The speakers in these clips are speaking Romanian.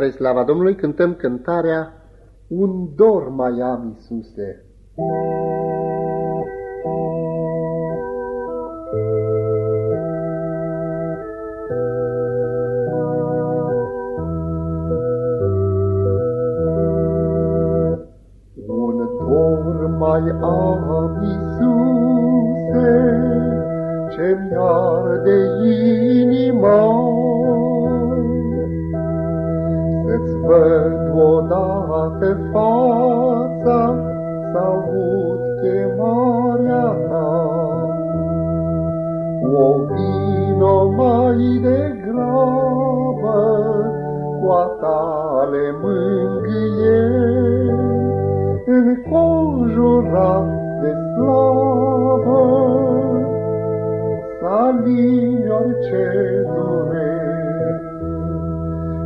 Spre slava Domnului cântăm cântarea Un dor mai am, Iisuse. Un dor mai am, Iisuse, ce-mi arde odată fața, s-aud chemarea ta. O vino mai degrabă, cu a tale mângâieri, înconjurat de slavă, să-alini orice dureri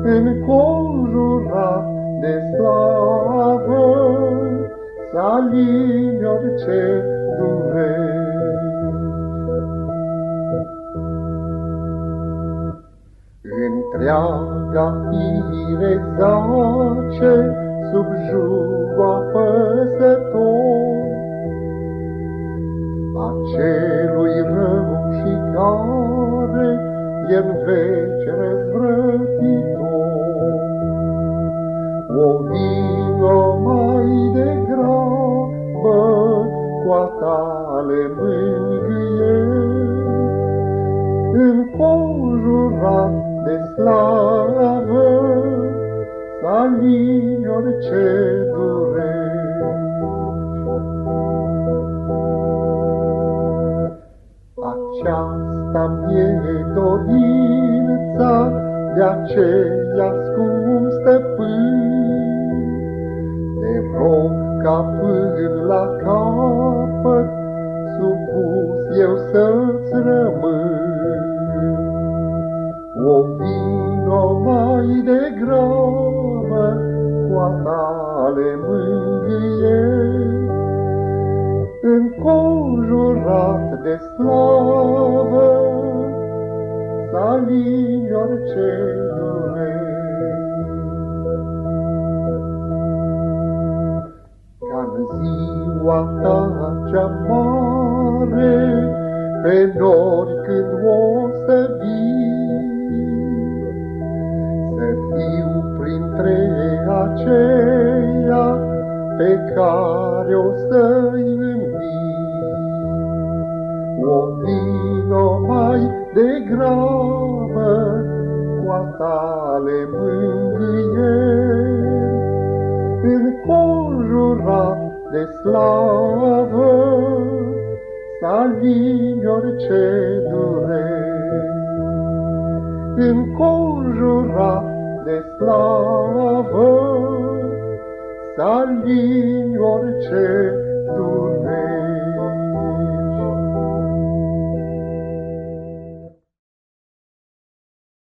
înconjurat de slavă, să alini orice dureri. Întreaga fire zace sub juba păsător, O vină mai degrabă cu a tale mângâieri, înconjurat de slavă, să alini orice dureri. Aceasta-mi dorința, de aceea scump stăpân. Te rog ca până la capăt, supus eu să-ți rămân. O vino mai degrabă cu a tale mângâieri, înconjurat de slavă, să alini orice dureri. Ca-n ziua ta cea mare, pe nori când o să vii, să fiu printre aceia pe care o să-i învii. O vino mai degrabă cu a tale mângâieri, înconjurat de slavă, să alini orice dureri. Înconjurat de slavă, să alini orice